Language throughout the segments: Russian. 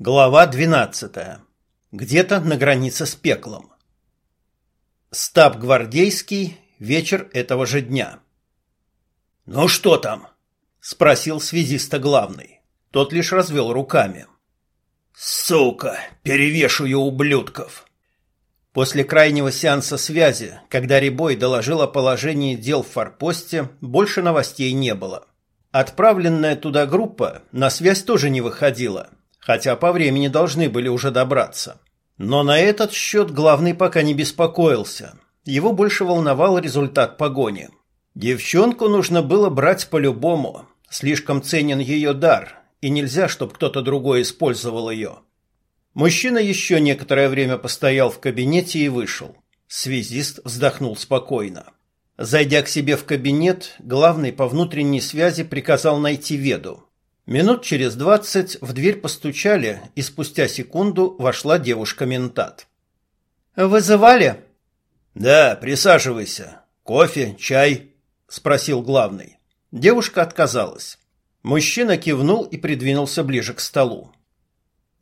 Глава 12. Где-то на границе с пеклом. Стаб гвардейский. Вечер этого же дня. «Ну что там?» — спросил связиста главный. Тот лишь развел руками. «Сука! Перевешиваю ублюдков!» После крайнего сеанса связи, когда Рябой доложил о положении дел в форпосте, больше новостей не было. Отправленная туда группа на связь тоже не выходила — хотя по времени должны были уже добраться. Но на этот счет главный пока не беспокоился. Его больше волновал результат погони. Девчонку нужно было брать по-любому. Слишком ценен ее дар, и нельзя, чтобы кто-то другой использовал ее. Мужчина еще некоторое время постоял в кабинете и вышел. Связист вздохнул спокойно. Зайдя к себе в кабинет, главный по внутренней связи приказал найти Веду. Минут через двадцать в дверь постучали, и спустя секунду вошла девушка-ментат. «Вызывали?» «Да, присаживайся. Кофе, чай?» – спросил главный. Девушка отказалась. Мужчина кивнул и придвинулся ближе к столу.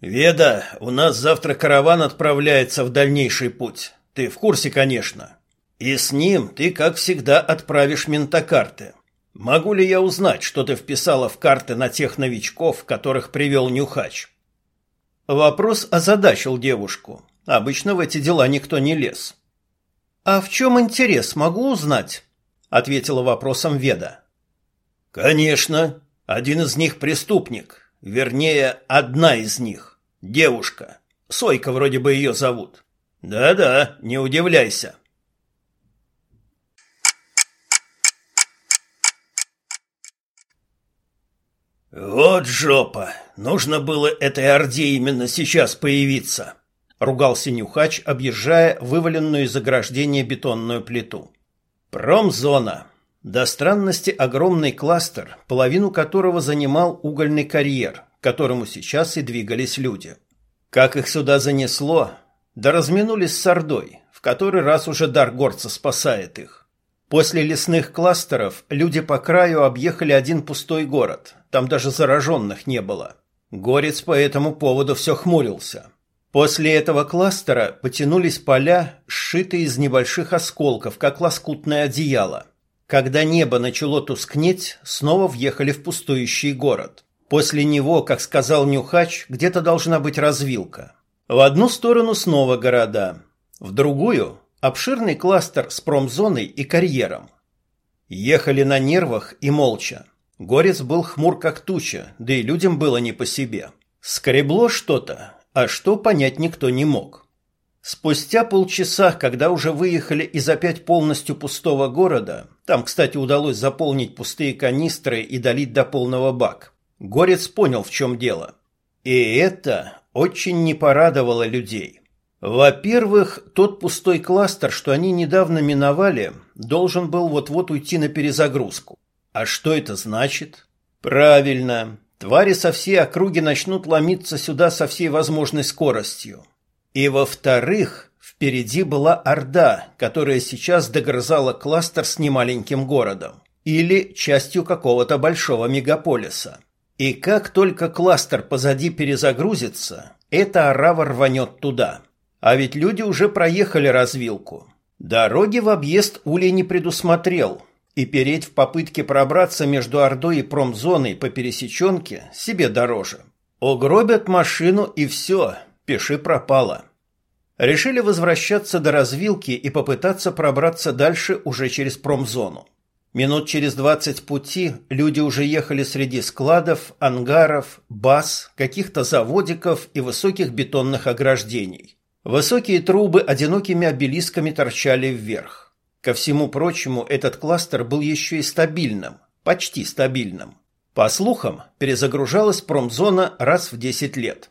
«Веда, у нас завтра караван отправляется в дальнейший путь. Ты в курсе, конечно. И с ним ты, как всегда, отправишь ментокарты. Могу ли я узнать, что ты вписала в карты на тех новичков, которых привел Нюхач? Вопрос озадачил девушку. Обычно в эти дела никто не лез. А в чем интерес, могу узнать? ответила вопросом Веда. Конечно, один из них преступник, вернее, одна из них девушка. Сойка вроде бы ее зовут. Да-да, не удивляйся. «Вот жопа! Нужно было этой орде именно сейчас появиться!» — ругался Нюхач, объезжая вываленную из ограждения бетонную плиту. «Промзона. До странности огромный кластер, половину которого занимал угольный карьер, к которому сейчас и двигались люди. Как их сюда занесло? Да разминулись с Ордой, в который раз уже дар горца спасает их. После лесных кластеров люди по краю объехали один пустой город. Там даже зараженных не было. Горец по этому поводу все хмурился. После этого кластера потянулись поля, сшитые из небольших осколков, как лоскутное одеяло. Когда небо начало тускнеть, снова въехали в пустующий город. После него, как сказал Нюхач, где-то должна быть развилка. В одну сторону снова города, в другую Обширный кластер с промзоной и карьером. Ехали на нервах и молча. Горец был хмур как туча, да и людям было не по себе. Скребло что-то, а что понять никто не мог. Спустя полчаса, когда уже выехали из опять полностью пустого города, там, кстати, удалось заполнить пустые канистры и долить до полного бак, Горец понял, в чем дело. И это очень не порадовало людей. Во-первых, тот пустой кластер, что они недавно миновали, должен был вот-вот уйти на перезагрузку. А что это значит? Правильно, твари со всей округи начнут ломиться сюда со всей возможной скоростью. И во-вторых, впереди была Орда, которая сейчас догрызала кластер с немаленьким городом или частью какого-то большого мегаполиса. И как только кластер позади перезагрузится, эта орава рванет туда. А ведь люди уже проехали развилку. Дороги в объезд Улей не предусмотрел, и переть в попытке пробраться между Ордой и промзоной по пересеченке себе дороже. Угробят машину и все, пиши пропало. Решили возвращаться до развилки и попытаться пробраться дальше уже через промзону. Минут через двадцать пути люди уже ехали среди складов, ангаров, баз, каких-то заводиков и высоких бетонных ограждений. Высокие трубы одинокими обелисками торчали вверх. Ко всему прочему, этот кластер был еще и стабильным, почти стабильным. По слухам, перезагружалась промзона раз в 10 лет.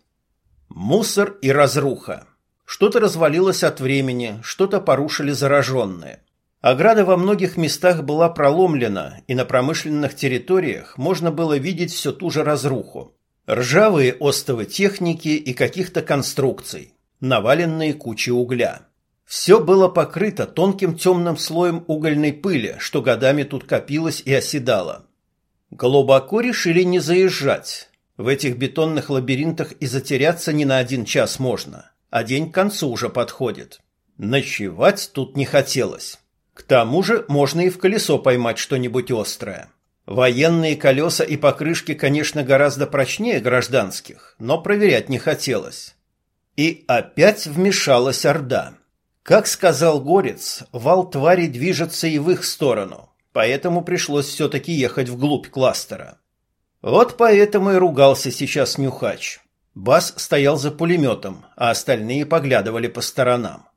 Мусор и разруха. Что-то развалилось от времени, что-то порушили зараженные. Ограда во многих местах была проломлена, и на промышленных территориях можно было видеть все ту же разруху. Ржавые остовы техники и каких-то конструкций наваленные кучи угля. Все было покрыто тонким темным слоем угольной пыли, что годами тут копилось и оседало. Глубоко решили не заезжать. В этих бетонных лабиринтах и затеряться не на один час можно, а день к концу уже подходит. Ночевать тут не хотелось. К тому же можно и в колесо поймать что-нибудь острое. Военные колеса и покрышки, конечно, гораздо прочнее гражданских, но проверять не хотелось. И опять вмешалась Орда. Как сказал Горец, вал твари движется и в их сторону, поэтому пришлось все-таки ехать вглубь кластера. Вот поэтому и ругался сейчас Нюхач. Бас стоял за пулеметом, а остальные поглядывали по сторонам.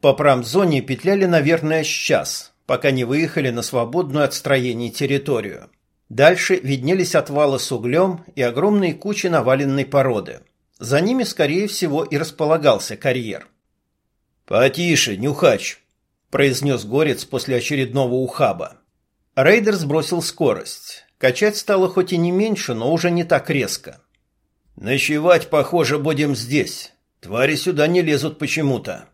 По промзоне петляли, наверное, сейчас, пока не выехали на свободную от строений территорию. Дальше виднелись отвалы с углем и огромные кучи наваленной породы. За ними, скорее всего, и располагался карьер. «Потише, нюхач!» – произнес Горец после очередного ухаба. Рейдер сбросил скорость. Качать стало хоть и не меньше, но уже не так резко. «Ночевать, похоже, будем здесь. Твари сюда не лезут почему-то».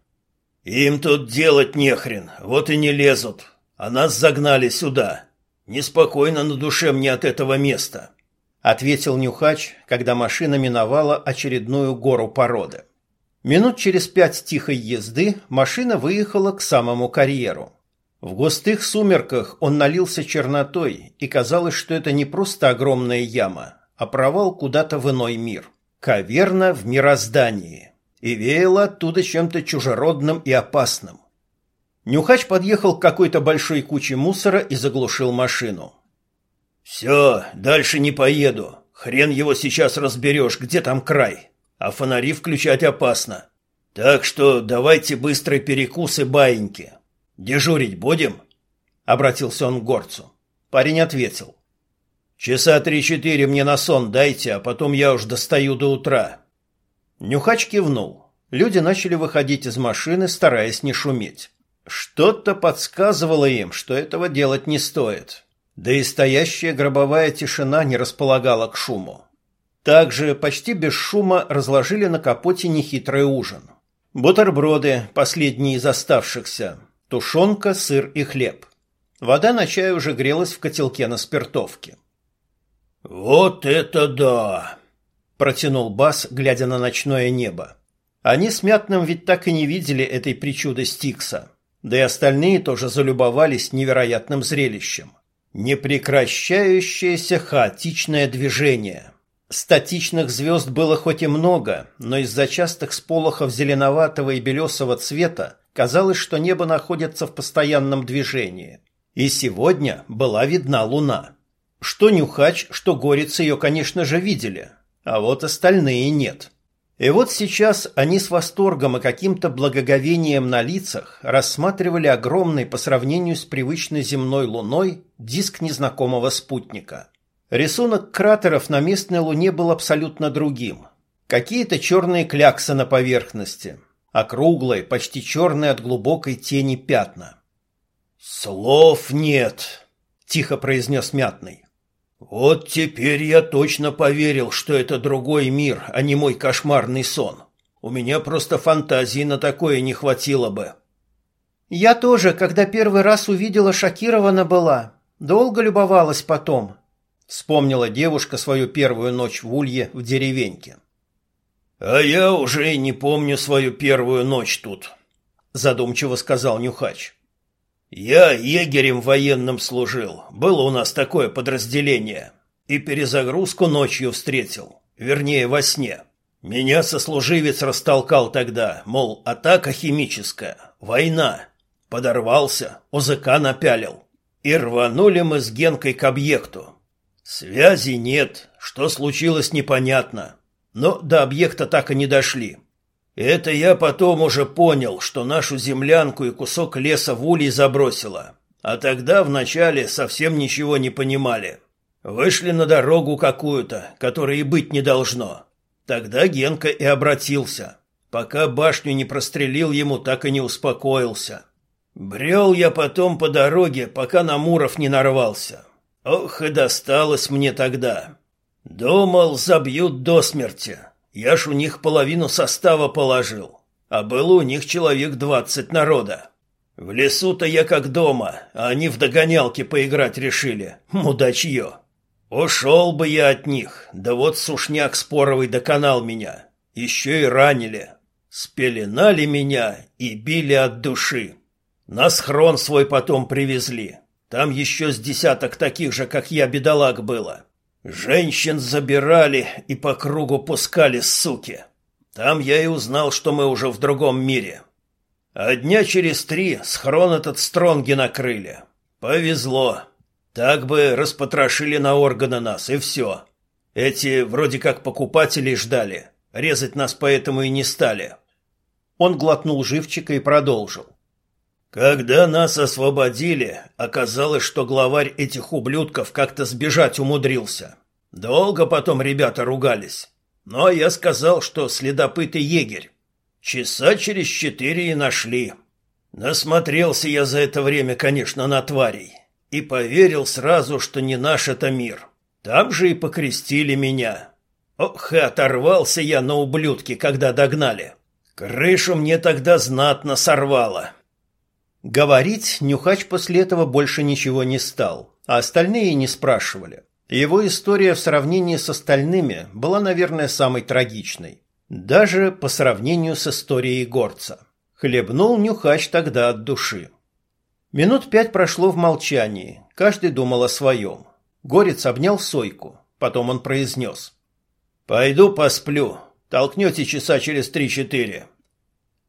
«Им тут делать нехрен, вот и не лезут. А нас загнали сюда. Неспокойно на душе мне от этого места», — ответил Нюхач, когда машина миновала очередную гору породы. Минут через пять тихой езды машина выехала к самому карьеру. В густых сумерках он налился чернотой, и казалось, что это не просто огромная яма, а провал куда-то в иной мир. Каверна в мироздании и веяло оттуда чем-то чужеродным и опасным. Нюхач подъехал к какой-то большой куче мусора и заглушил машину. «Все, дальше не поеду. Хрен его сейчас разберешь, где там край. А фонари включать опасно. Так что давайте быстрые перекусы баиньки. Дежурить будем?» Обратился он к горцу. Парень ответил. «Часа три-четыре мне на сон дайте, а потом я уж достаю до утра. Нюхач кивнул. Люди начали выходить из машины, стараясь не шуметь. Что-то подсказывало им, что этого делать не стоит. Да и стоящая гробовая тишина не располагала к шуму. Также почти без шума разложили на капоте нехитрый ужин. Бутерброды, последние из оставшихся, тушенка, сыр и хлеб. Вода на чай уже грелась в котелке на спиртовке. «Вот это да!» протянул Бас, глядя на ночное небо. Они с Мятным ведь так и не видели этой причуды Стикса. Да и остальные тоже залюбовались невероятным зрелищем. Непрекращающееся хаотичное движение. Статичных звезд было хоть и много, но из-за частых сполохов зеленоватого и белесого цвета казалось, что небо находится в постоянном движении. И сегодня была видна луна. Что Нюхач, что Горец ее, конечно же, видели – а вот остальные нет. И вот сейчас они с восторгом и каким-то благоговением на лицах рассматривали огромный по сравнению с привычной земной луной диск незнакомого спутника. Рисунок кратеров на местной луне был абсолютно другим. Какие-то черные кляксы на поверхности, округлые, почти черные от глубокой тени пятна. «Слов нет», — тихо произнес Мятный. Вот теперь я точно поверил, что это другой мир, а не мой кошмарный сон. У меня просто фантазии на такое не хватило бы. Я тоже, когда первый раз увидела, шокирована была. Долго любовалась потом. Вспомнила девушка свою первую ночь в Улье в деревеньке. А я уже и не помню свою первую ночь тут, задумчиво сказал Нюхач. Я егерем военным служил. Было у нас такое подразделение. И перезагрузку ночью встретил. Вернее, во сне. Меня сослуживец растолкал тогда, мол, атака химическая, война. Подорвался, ОЗК напялил. И рванули мы с Генкой к объекту. Связи нет, что случилось непонятно. Но до объекта так и не дошли. Это я потом уже понял, что нашу землянку и кусок леса в улей забросило. А тогда вначале совсем ничего не понимали. Вышли на дорогу какую-то, которой и быть не должно. Тогда Генка и обратился. Пока башню не прострелил ему, так и не успокоился. Брел я потом по дороге, пока на Муров не нарвался. Ох, и досталось мне тогда. Думал, забьют до смерти. Я ж у них половину состава положил, а было у них человек двадцать народа. В лесу-то я как дома, а они в догонялки поиграть решили. Мудачье. Ушел бы я от них, да вот сушняк споровый доконал меня. Еще и ранили. Спеленали меня и били от души. На схрон свой потом привезли. Там еще с десяток таких же, как я, бедолаг было. Женщин забирали и по кругу пускали, суки. Там я и узнал, что мы уже в другом мире. А дня через три схрон этот стронги накрыли. Повезло. Так бы распотрошили на органы нас, и все. Эти вроде как покупателей ждали. Резать нас поэтому и не стали. Он глотнул живчика и продолжил. Когда нас освободили, оказалось, что главарь этих ублюдков как-то сбежать умудрился. Долго потом ребята ругались. Но я сказал, что следопыт и егерь. Часа через четыре и нашли. Насмотрелся я за это время, конечно, на тварей. И поверил сразу, что не наш это мир. Там же и покрестили меня. Ох, и оторвался я на ублюдке, когда догнали. Крышу мне тогда знатно сорвало. Говорить Нюхач после этого больше ничего не стал, а остальные не спрашивали. Его история в сравнении с остальными была, наверное, самой трагичной. Даже по сравнению с историей горца. Хлебнул Нюхач тогда от души. Минут пять прошло в молчании, каждый думал о своем. Горец обнял Сойку, потом он произнес. «Пойду посплю, толкнете часа через три-четыре».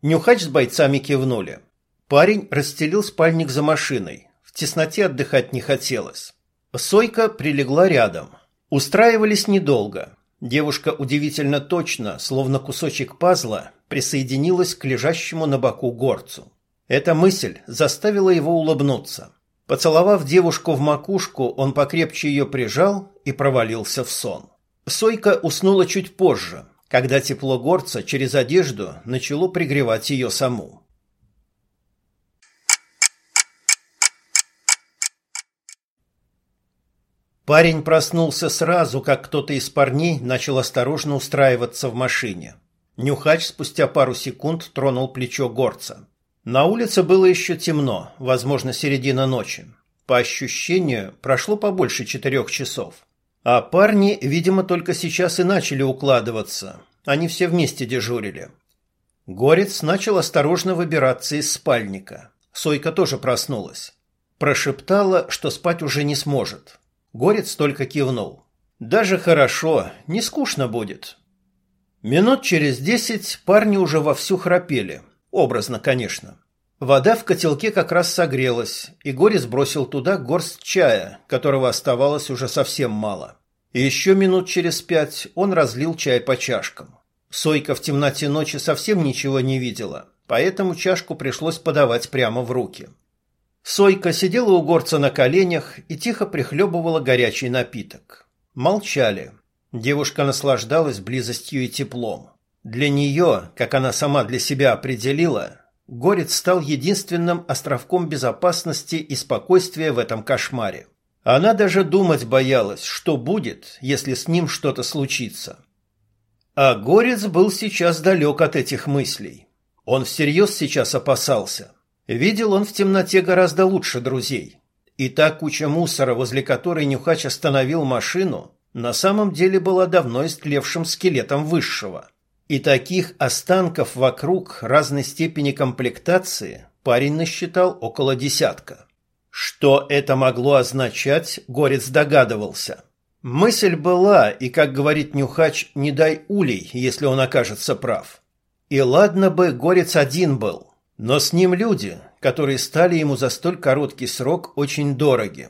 Нюхач с бойцами кивнули. Парень расстелил спальник за машиной. В тесноте отдыхать не хотелось. Сойка прилегла рядом. Устраивались недолго. Девушка удивительно точно, словно кусочек пазла, присоединилась к лежащему на боку горцу. Эта мысль заставила его улыбнуться. Поцеловав девушку в макушку, он покрепче ее прижал и провалился в сон. Сойка уснула чуть позже, когда тепло горца через одежду начало пригревать ее саму. Парень проснулся сразу, как кто-то из парней начал осторожно устраиваться в машине. Нюхач спустя пару секунд тронул плечо горца. На улице было еще темно, возможно, середина ночи. По ощущению, прошло побольше четырех часов. А парни, видимо, только сейчас и начали укладываться. Они все вместе дежурили. Горец начал осторожно выбираться из спальника. Сойка тоже проснулась. Прошептала, что спать уже не сможет. Горец только кивнул. Даже хорошо, не скучно будет. Минут через десять парни уже вовсю храпели. Образно, конечно. Вода в котелке как раз согрелась, и Горец бросил туда горсть чая, которого оставалось уже совсем мало. И еще минут через пять он разлил чай по чашкам. Сойка в темноте ночи совсем ничего не видела, поэтому чашку пришлось подавать прямо в руки. Сойка сидела у горца на коленях и тихо прихлебывала горячий напиток. Молчали. Девушка наслаждалась близостью и теплом. Для нее, как она сама для себя определила, горец стал единственным островком безопасности и спокойствия в этом кошмаре. Она даже думать боялась, что будет, если с ним что-то случится. А горец был сейчас далек от этих мыслей. Он всерьез сейчас опасался. Видел он в темноте гораздо лучше друзей. И та куча мусора, возле которой Нюхач остановил машину, на самом деле была давно истлевшим скелетом высшего. И таких останков вокруг разной степени комплектации парень насчитал около десятка. Что это могло означать, Горец догадывался. Мысль была, и, как говорит Нюхач, не дай улей, если он окажется прав. И ладно бы Горец один был – но с ним люди, которые стали ему за столь короткий срок очень дороги.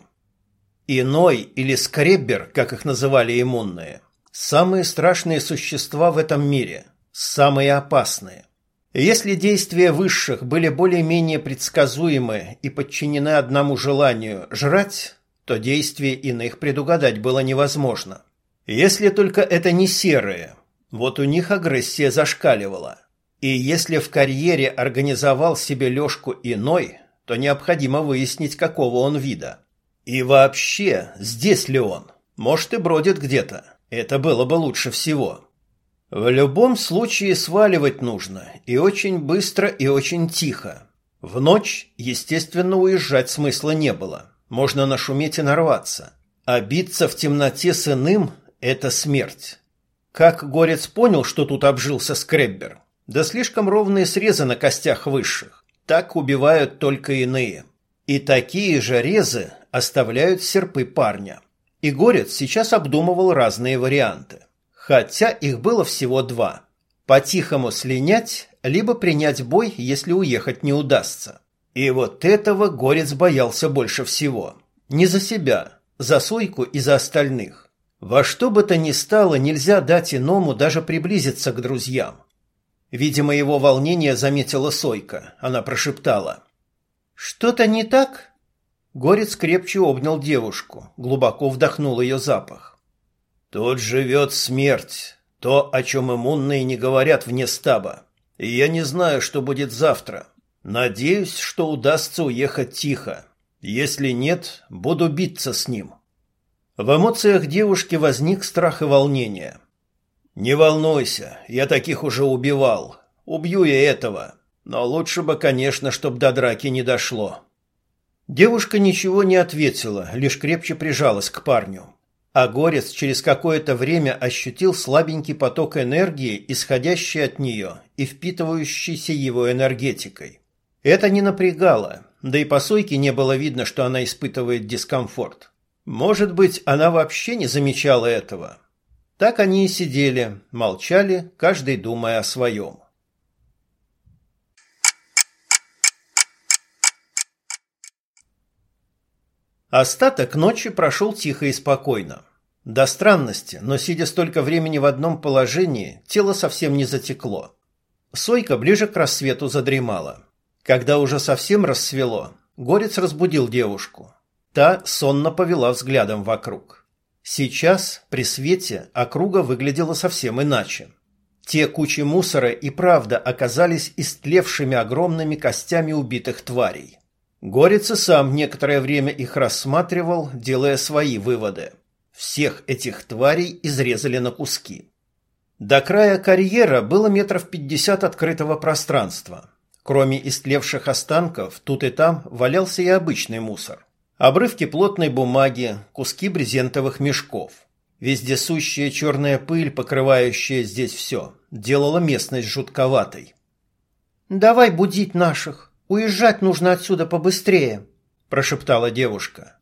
Иной или скреббер, как их называли иммунные, самые страшные существа в этом мире, самые опасные. если действия высших были более-менее предсказуемы и подчинены одному желанию жрать, то действия иных предугадать было невозможно. Если только это не серые, вот у них агрессия зашкаливала. И если в карьере организовал себе Лёшку иной, то необходимо выяснить, какого он вида. И вообще, здесь ли он? Может, и бродит где-то. Это было бы лучше всего. В любом случае сваливать нужно, и очень быстро, и очень тихо. В ночь, естественно, уезжать смысла не было. Можно нашуметь и нарваться. А биться в темноте с иным – это смерть. Как Горец понял, что тут обжился скреббер? Да слишком ровные срезы на костях высших. Так убивают только иные. И такие же резы оставляют серпы парня. И Горец сейчас обдумывал разные варианты. Хотя их было всего два. По-тихому слинять, либо принять бой, если уехать не удастся. И вот этого Горец боялся больше всего. Не за себя, за Сойку и за остальных. Во что бы то ни стало, нельзя дать иному даже приблизиться к друзьям. Видимо, его волнение заметила Сойка. Она прошептала. «Что-то не так?» Горец крепче обнял девушку, глубоко вдохнул ее запах. «Тут живет смерть, то, о чем иммунные не говорят вне стаба. И я не знаю, что будет завтра. Надеюсь, что удастся уехать тихо. Если нет, буду биться с ним». В эмоциях девушки возник страх и волнение. «Не волнуйся, я таких уже убивал. Убью я этого. Но лучше бы, конечно, чтоб до драки не дошло». Девушка ничего не ответила, лишь крепче прижалась к парню. А Горец через какое-то время ощутил слабенький поток энергии, исходящий от нее и впитывающийся его энергетикой. Это не напрягало, да и по сойке не было видно, что она испытывает дискомфорт. Может быть, она вообще не замечала этого. Так они и сидели, молчали, каждый думая о своем. Остаток ночи прошел тихо и спокойно. До странности, но сидя столько времени в одном положении, тело совсем не затекло. Сойка ближе к рассвету задремала. Когда уже совсем рассвело, Горец разбудил девушку. Та сонно повела взглядом вокруг. Сейчас, при свете, округа выглядела совсем иначе. Те кучи мусора и правда оказались истлевшими огромными костями убитых тварей. Горец и сам некоторое время их рассматривал, делая свои выводы. Всех этих тварей изрезали на куски. До края карьера было метров пятьдесят открытого пространства. Кроме истлевших останков, тут и там валялся и обычный мусор. Обрывки плотной бумаги, куски брезентовых мешков. Вездесущая черная пыль, покрывающая здесь все, делала местность жутковатой. «Давай будить наших», «Уезжать нужно отсюда побыстрее», – прошептала девушка.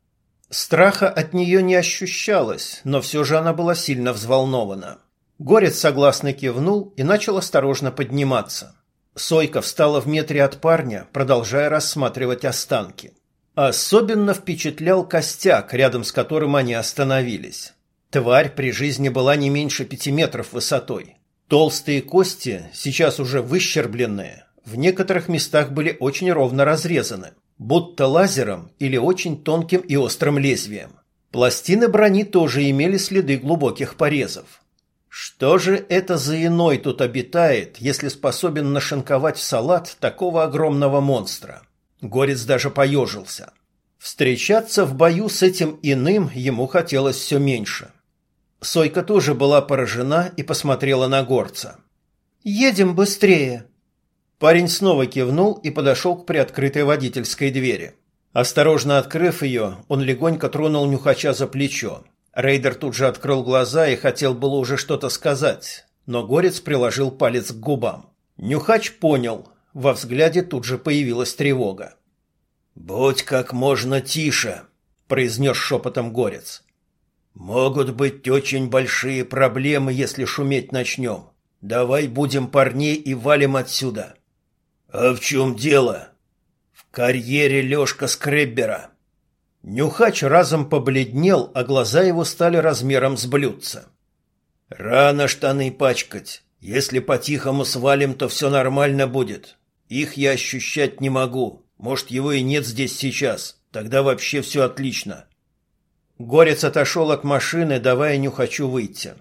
Страха от нее не ощущалось, но все же она была сильно взволнована. Горец согласно кивнул и начал осторожно подниматься. Сойка встала в метре от парня, продолжая рассматривать останки. Особенно впечатлял костяк, рядом с которым они остановились. Тварь при жизни была не меньше пяти метров высотой. Толстые кости, сейчас уже выщербленные, в некоторых местах были очень ровно разрезаны, будто лазером или очень тонким и острым лезвием. Пластины брони тоже имели следы глубоких порезов. Что же это за иной тут обитает, если способен нашинковать в салат такого огромного монстра? Горец даже поежился. Встречаться в бою с этим иным ему хотелось все меньше. Сойка тоже была поражена и посмотрела на горца. «Едем быстрее», Парень снова кивнул и подошел к приоткрытой водительской двери. Осторожно открыв ее, он легонько тронул нюхача за плечо. Рейдер тут же открыл глаза и хотел было уже что-то сказать, но Горец приложил палец к губам. Нюхач понял, во взгляде тут же появилась тревога. «Будь как можно тише», — произнес шепотом Горец. «Могут быть очень большие проблемы, если шуметь начнем. Давай будем парней и валим отсюда». «А в чем дело?» «В карьере Лешка Скреббера». Нюхач разом побледнел, а глаза его стали размером с блюдца. «Рано штаны пачкать. Если по-тихому свалим, то все нормально будет. Их я ощущать не могу. Может, его и нет здесь сейчас. Тогда вообще все отлично». Горец отошел от машины, давая Нюхачу выйти.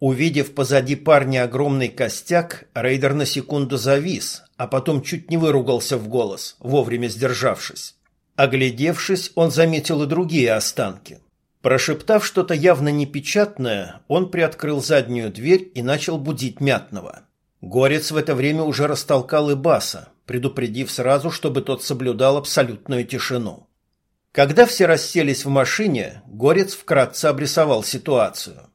Увидев позади парня огромный костяк, рейдер на секунду завис, а потом чуть не выругался в голос, вовремя сдержавшись. Оглядевшись, он заметил и другие останки. Прошептав что-то явно непечатное, он приоткрыл заднюю дверь и начал будить Мятного. Горец в это время уже растолкал и Баса, предупредив сразу, чтобы тот соблюдал абсолютную тишину. Когда все расселись в машине, Горец вкратце обрисовал ситуацию.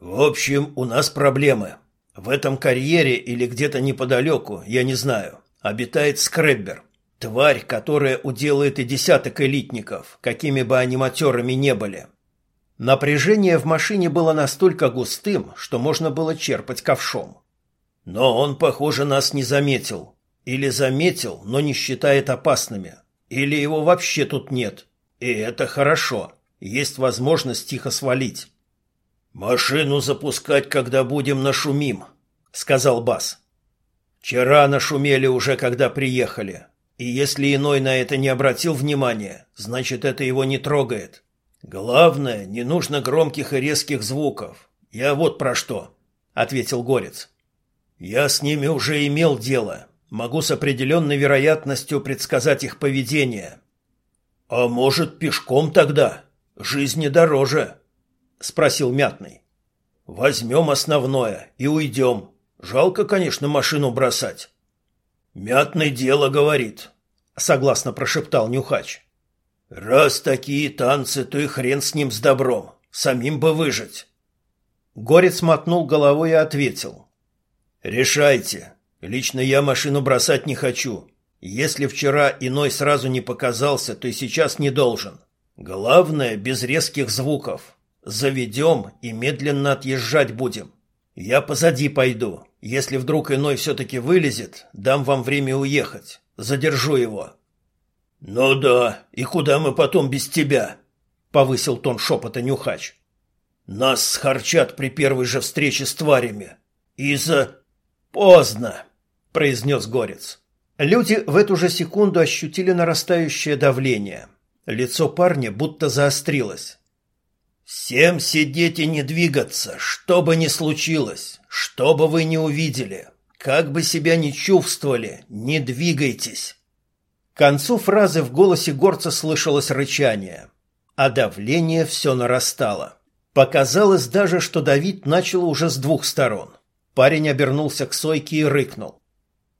«В общем, у нас проблемы. В этом карьере или где-то неподалеку, я не знаю, обитает скреббер. Тварь, которая уделает и десяток элитников, какими бы они матерыми не были. Напряжение в машине было настолько густым, что можно было черпать ковшом. Но он, похоже, нас не заметил. Или заметил, но не считает опасными. Или его вообще тут нет. И это хорошо. Есть возможность тихо свалить. «Машину запускать, когда будем, нашумим», — сказал Бас. «Вчера нашумели уже, когда приехали. И если иной на это не обратил внимания, значит, это его не трогает. Главное, не нужно громких и резких звуков. Я вот про что, ответил Горец. Я с ними уже имел дело. Могу с определенной вероятностью предсказать их поведение. А может, пешком тогда? Жизни дороже, спросил Мятный. Возьмем основное и уйдем. Жалко, конечно, машину бросать. Мятное дело говорит, согласно прошептал Нюхач. Раз такие танцы, то и хрен с ним с добром. Самим бы выжить. Горец мотнул головой и ответил: Решайте. Лично я машину бросать не хочу. Если вчера иной сразу не показался, то и сейчас не должен. Главное без резких звуков. Заведем и медленно отъезжать будем. Я позади пойду. Если вдруг иной все-таки вылезет, дам вам время уехать. Задержу его. Ну да, и куда мы потом без тебя? Повысил тон шепота Нюхач. Нас схарчат при первой же встрече с тварями. И за... Поздно, произнес Горец. Люди в эту же секунду ощутили нарастающее давление. Лицо парня будто заострилось. Всем сидеть и не двигаться, что бы ни случилось, что бы вы ни увидели, как бы себя ни чувствовали, не двигайтесь. К концу фразы в голосе горца слышалось рычание, а давление все нарастало. Показалось даже, что давить начало уже с двух сторон. Парень обернулся к Сойке и рыкнул.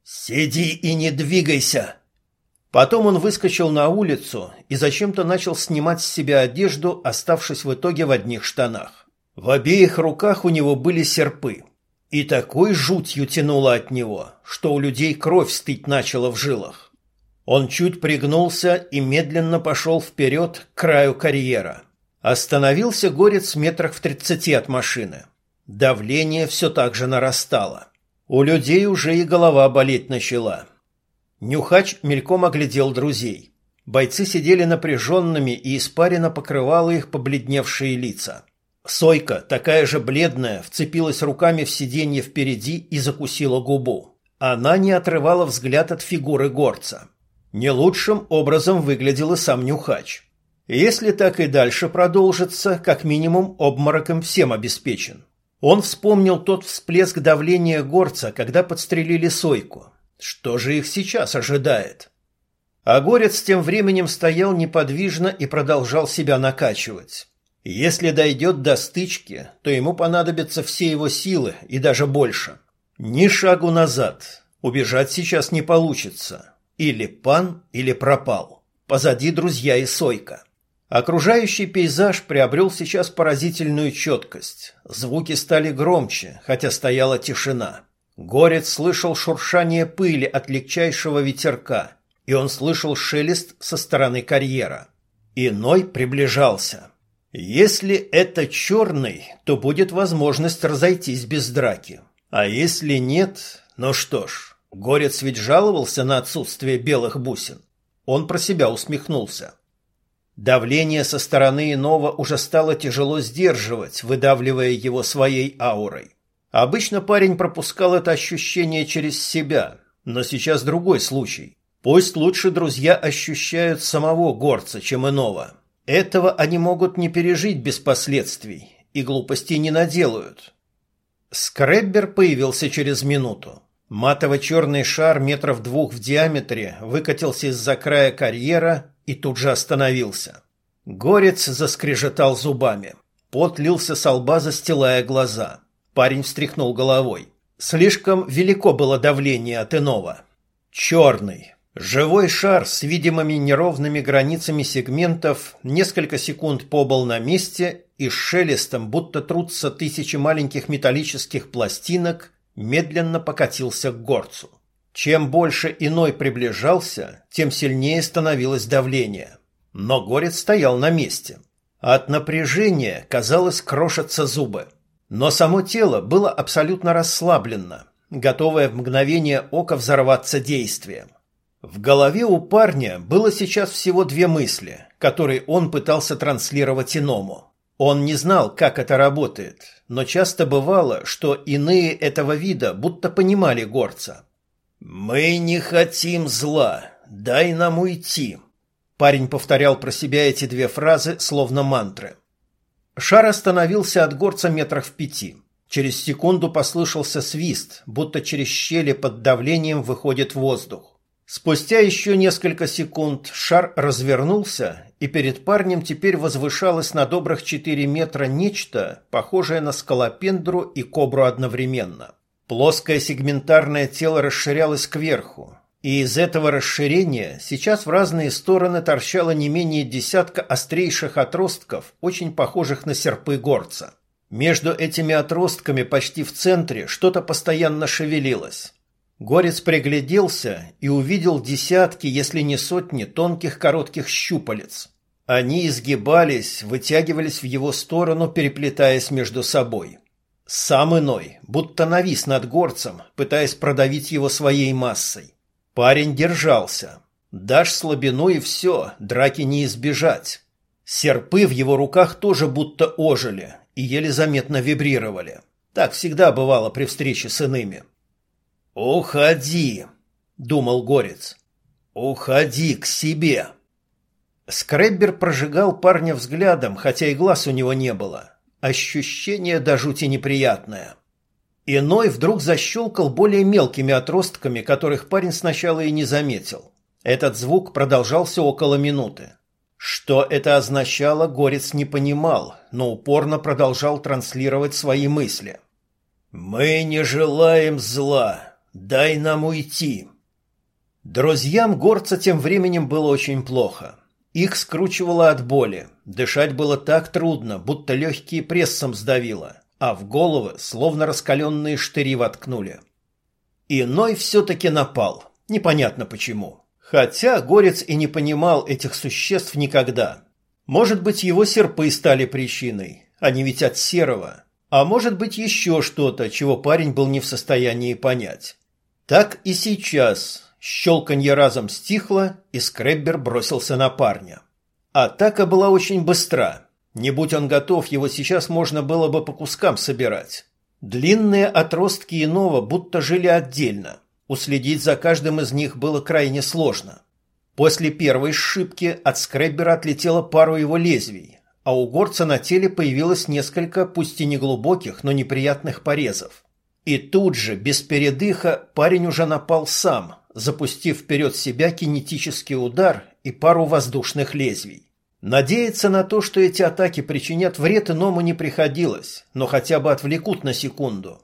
«Сиди и не двигайся!» Потом он выскочил на улицу и зачем-то начал снимать с себя одежду, оставшись в итоге в одних штанах. В обеих руках у него были серпы. И такой жутью тянуло от него, что у людей кровь стыть начала в жилах. Он чуть пригнулся и медленно пошел вперед к краю карьера. Остановился горец метрах в тридцати от машины. Давление все так же нарастало. У людей уже и голова болеть начала. Нюхач мельком оглядел друзей. Бойцы сидели напряженными, и испарина покрывала их побледневшие лица. Сойка, такая же бледная, вцепилась руками в сиденье впереди и закусила губу. Она не отрывала взгляд от фигуры горца. Не лучшим образом выглядел и сам Нюхач. Если так и дальше продолжится, как минимум обмороком всем обеспечен. Он вспомнил тот всплеск давления горца, когда подстрелили Сойку. Что же их сейчас ожидает? А горец тем временем стоял неподвижно и продолжал себя накачивать. Если дойдет до стычки, то ему понадобятся все его силы и даже больше. Ни шагу назад. Убежать сейчас не получится. Или пан, или пропал. Позади друзья и сойка. Окружающий пейзаж приобрел сейчас поразительную четкость. Звуки стали громче, хотя стояла тишина. Горец слышал шуршание пыли от легчайшего ветерка, и он слышал шелест со стороны карьера. Иной приближался. Если это черный, то будет возможность разойтись без драки. А если нет, ну что ж, Горец ведь жаловался на отсутствие белых бусин. Он про себя усмехнулся. Давление со стороны иного уже стало тяжело сдерживать, выдавливая его своей аурой. Обычно парень пропускал это ощущение через себя, но сейчас другой случай. Пусть лучше друзья ощущают самого горца, чем иного. Этого они могут не пережить без последствий и глупостей не наделают. Скреббер появился через минуту. Матово-черный шар метров двух в диаметре выкатился из-за края карьера и тут же остановился. Горец заскрежетал зубами. Пот лился с лба, застилая глаза. Парень встряхнул головой. Слишком велико было давление от иного. Черный. Живой шар с видимыми неровными границами сегментов несколько секунд побыл на месте и с шелестом, будто трутся тысячи маленьких металлических пластинок, медленно покатился к горцу. Чем больше иной приближался, тем сильнее становилось давление. Но горец стоял на месте. От напряжения, казалось, крошатся зубы. Но само тело было абсолютно расслаблено, готовое в мгновение ока взорваться действием. В голове у парня было сейчас всего две мысли, которые он пытался транслировать иному. Он не знал, как это работает, но часто бывало, что иные этого вида будто понимали горца. «Мы не хотим зла, дай нам уйти», Парень повторял про себя эти две фразы, словно мантры. Шар остановился от горца метрах в пяти. Через секунду послышался свист, будто через щели под давлением выходит воздух. Спустя еще несколько секунд шар развернулся, и перед парнем теперь возвышалось на добрых четыре метра нечто, похожее на скалопендру и кобру одновременно. Плоское сегментарное тело расширялось кверху, и из этого расширения сейчас в разные стороны торчало не менее десятка острейших отростков, очень похожих на серпы горца. Между этими отростками почти в центре что-то постоянно шевелилось. Горец пригляделся и увидел десятки, если не сотни, тонких коротких щупалец. Они изгибались, вытягивались в его сторону, переплетаясь между собой. Сам иной, будто навис над горцем, пытаясь продавить его своей массой. Парень держался. Дашь слабину и все, драки не избежать. Серпы в его руках тоже будто ожили и еле заметно вибрировали. Так всегда бывало при встрече с иными. «Уходи!» — думал Горец. «Уходи к себе!» Скреббер прожигал парня взглядом, хотя и глаз у него не было. Ощущение до жути неприятное. Иной вдруг защелкал более мелкими отростками, которых парень сначала и не заметил. Этот звук продолжался около минуты. Что это означало, Горец не понимал, но упорно продолжал транслировать свои мысли. «Мы не желаем зла. Дай нам уйти. Друзьям горца тем временем было очень плохо. Их скручивало от боли. Дышать было так трудно, будто легкие прессом сдавило, а в головы словно раскаленные штыри воткнули. Иной все-таки напал. Непонятно почему. Хотя горец и не понимал этих существ никогда. Может быть, его серпы стали причиной. Они ведь от серого. А может быть, еще что-то, чего парень был не в состоянии понять. Так и сейчас щелканье разом стихло, и скреббер бросился на парня. Атака была очень быстра. Не будь он готов, его сейчас можно было бы по кускам собирать. Длинные отростки иного будто жили отдельно. Уследить за каждым из них было крайне сложно. После первой сшибки от скреббера отлетела пару его лезвий, а у горца на теле появилось несколько, пусть и неглубоких, но неприятных порезов. И тут же, без передыха, парень уже напал сам, запустив вперед себя кинетический удар и пару воздушных лезвий. Надеяться на то, что эти атаки причинят вред иному не приходилось, но хотя бы отвлекут на секунду.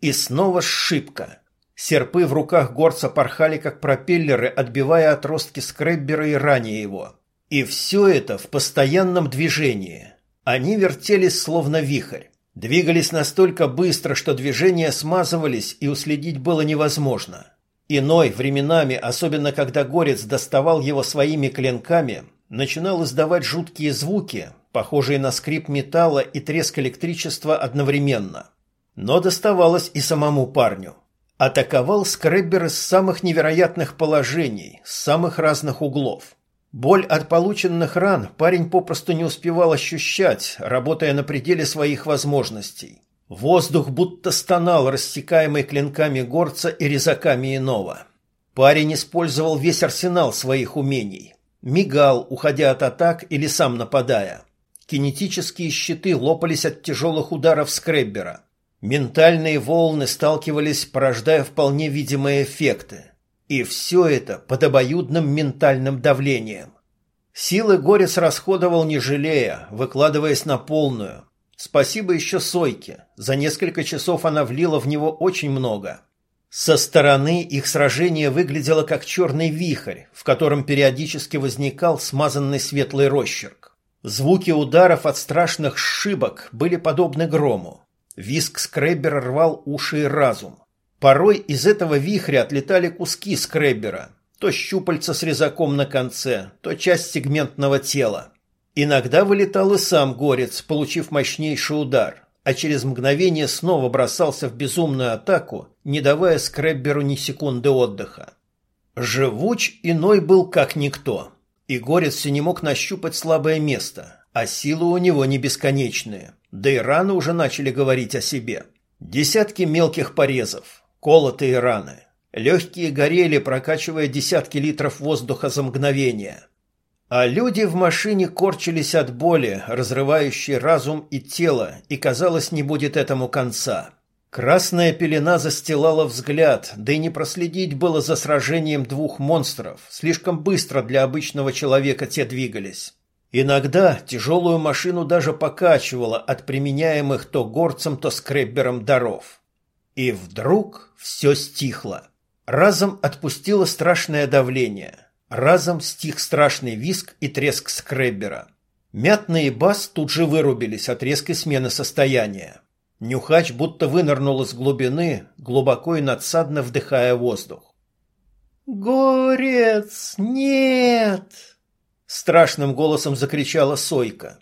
И снова шибко. Серпы в руках горца порхали, как пропеллеры, отбивая отростки скреббера и ранее его. И все это в постоянном движении. Они вертелись, словно вихрь. Двигались настолько быстро, что движения смазывались и уследить было невозможно. Иной временами, особенно когда горец доставал его своими клинками, начинал издавать жуткие звуки, похожие на скрип металла и треск электричества одновременно. Но доставалось и самому парню. Атаковал скреббер из самых невероятных положений, с самых разных углов. Боль от полученных ран парень попросту не успевал ощущать, работая на пределе своих возможностей. Воздух будто стонал, рассекаемый клинками горца и резаками иного. Парень использовал весь арсенал своих умений. Мигал, уходя от атак или сам нападая. Кинетические щиты лопались от тяжелых ударов скреббера. Ментальные волны сталкивались, порождая вполне видимые эффекты. И все это под обоюдным ментальным давлением. Силы Горец расходовал не жалея, выкладываясь на полную. Спасибо еще Сойке. За несколько часов она влила в него очень много. Со стороны их сражение выглядело как черный вихрь, в котором периодически возникал смазанный светлый росчерк. Звуки ударов от страшных сшибок были подобны грому. Виск скреббера рвал уши и разум. Порой из этого вихря отлетали куски скреббера, то щупальца с резаком на конце, то часть сегментного тела. Иногда вылетал и сам горец, получив мощнейший удар, а через мгновение снова бросался в безумную атаку, не давая скребберу ни секунды отдыха. Живуч иной был как никто, и горец все не мог нащупать слабое место, а силы у него не бесконечные, да и раны уже начали говорить о себе. Десятки мелких порезов, Колотые раны. Легкие горели, прокачивая десятки литров воздуха за мгновение. А люди в машине корчились от боли, разрывающей разум и тело, и, казалось, не будет этому конца. Красная пелена застилала взгляд, да и не проследить было за сражением двух монстров. Слишком быстро для обычного человека те двигались. Иногда тяжелую машину даже покачивало от применяемых то горцем, то скреббером даров. И вдруг все стихло. Разом отпустило страшное давление. Разом стих страшный виск и треск скреббера. Мятный и бас тут же вырубились от резкой смены состояния. Нюхач будто вынырнул из глубины, глубоко и надсадно вдыхая воздух. «Горец, нет!» Страшным голосом закричала Сойка.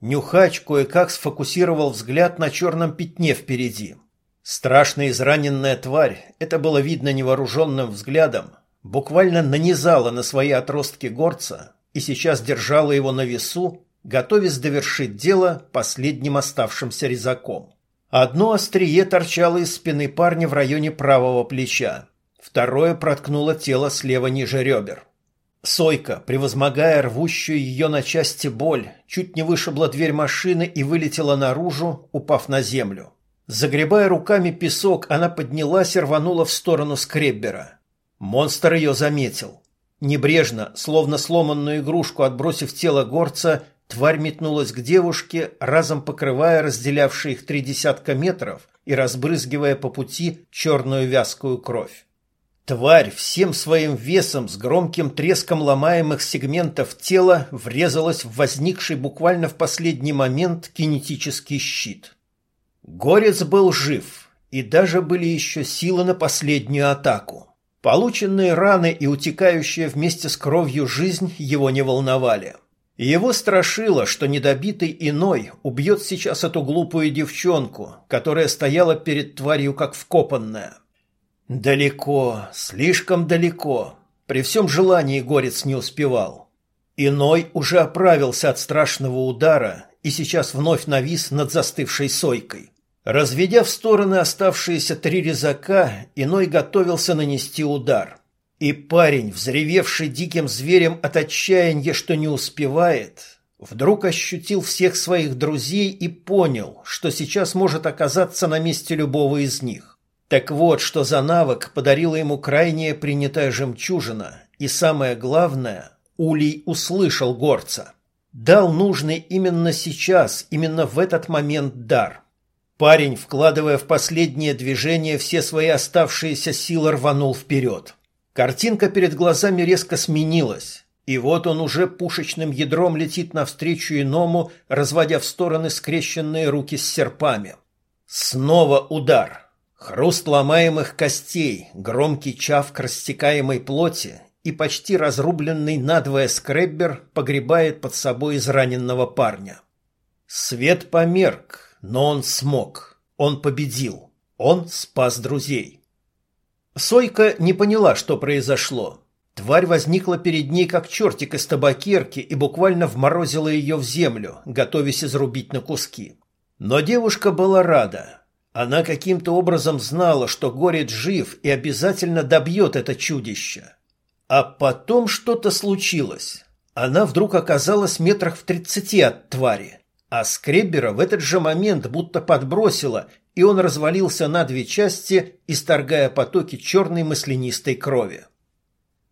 Нюхач кое-как сфокусировал взгляд на черном пятне впереди. Страшная израненная тварь, это было видно невооруженным взглядом, буквально нанизала на свои отростки горца и сейчас держала его на весу, готовясь довершить дело последним оставшимся резаком. Одно острие торчало из спины парня в районе правого плеча, второе проткнуло тело слева ниже ребер. Сойка, превозмогая рвущую ее на части боль, чуть не вышибла дверь машины и вылетела наружу, упав на землю. Загребая руками песок, она поднялась и рванула в сторону скреббера. Монстр ее заметил. Небрежно, словно сломанную игрушку отбросив тело горца, тварь метнулась к девушке, разом покрывая разделявшие их три десятка метров и разбрызгивая по пути черную вязкую кровь. Тварь всем своим весом с громким треском ломаемых сегментов тела врезалась в возникший буквально в последний момент кинетический щит. Горец был жив, и даже были еще силы на последнюю атаку. Полученные раны и утекающая вместе с кровью жизнь его не волновали. Его страшило, что недобитый иной убьет сейчас эту глупую девчонку, которая стояла перед тварью как вкопанная. Далеко, слишком далеко. При всем желании горец не успевал. Иной уже оправился от страшного удара и сейчас вновь навис над застывшей сойкой. Разведя в стороны оставшиеся три резака, иной готовился нанести удар. И парень, взревевший диким зверем от отчаяния, что не успевает, вдруг ощутил всех своих друзей и понял, что сейчас может оказаться на месте любого из них. Так вот, что за навык подарила ему крайняя принятая жемчужина, и самое главное, Улей услышал горца. Дал нужный именно сейчас, именно в этот момент дар – Парень, вкладывая в последнее движение все свои оставшиеся силы, рванул вперед. Картинка перед глазами резко сменилась, и вот он уже пушечным ядром летит навстречу иному, разводя в стороны скрещенные руки с серпами. Снова удар. Хруст ломаемых костей, громкий чавк растекаемой плоти и почти разрубленный надвое скреббер погребает под собой израненного парня. Свет померк, но он смог. Он победил. Он спас друзей. Сойка не поняла, что произошло. Тварь возникла перед ней, как чертик из табакерки, и буквально вморозила ее в землю, готовясь изрубить на куски. Но девушка была рада. Она каким-то образом знала, что Горец жив и обязательно добьет это чудище. А потом что-то случилось. Она вдруг оказалась метрах в тридцати от твари. А Скреббера в этот же момент будто подбросило, и он развалился на две части, исторгая потоки черной маслянистой крови.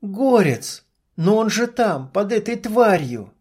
«Горец! Но он же там, под этой тварью!»